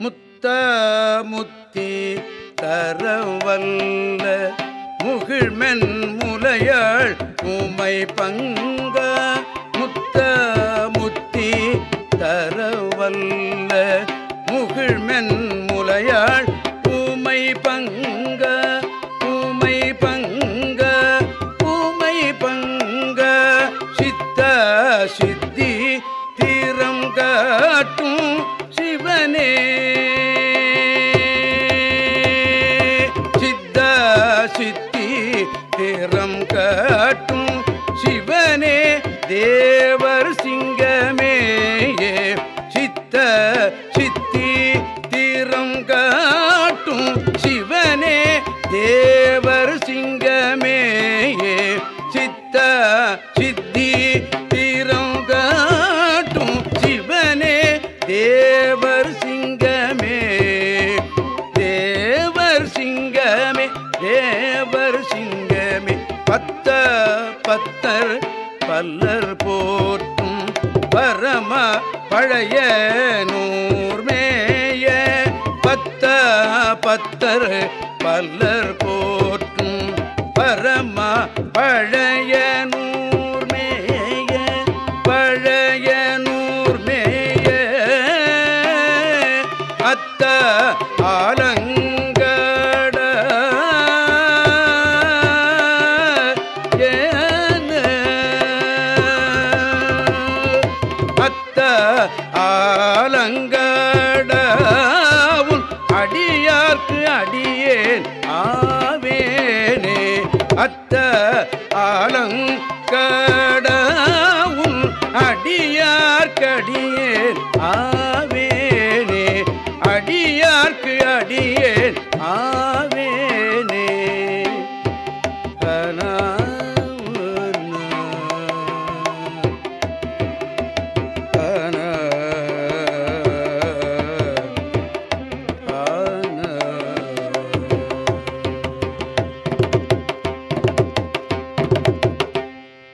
முத்த முத்தி தரவல்ல முகிழ்மென் முலையாள் உமை பங்க முத்த முத்தி தரவல்ல முகிழ்மென் முலையாள் உமை பங்க உமை பங்க உமை பங்க சித்த சித்தி தீரம் திறம் கட்டும் சிவனே தேவர் சிங்கமே சித்த சித்தி திறம் காட்டும் சிவனே தேவர் சிங்கமே சித்த சித்தி திறம் காட்டும் சிவனே தேவர் சிங்கமே. தேவர் சிங்கமே. தேவர் பத்தர் பல்லர் போற்றும் பரம பழைய நூர்மேய பத்த பத்தர் பல்லர் போற்றும் பரம பழைய நூர்மேய பழைய நூர்மேய அத்த ஆலங்கட ஆலங்கடவுள் அடியார்க்கு அடியேன் ஆவேனே. அத்த ஆலங்கடவுள் அடியார்க்கடியேன் ஆவேனே. அடியார்க்கு அடியேன் ஆவேனே. கனா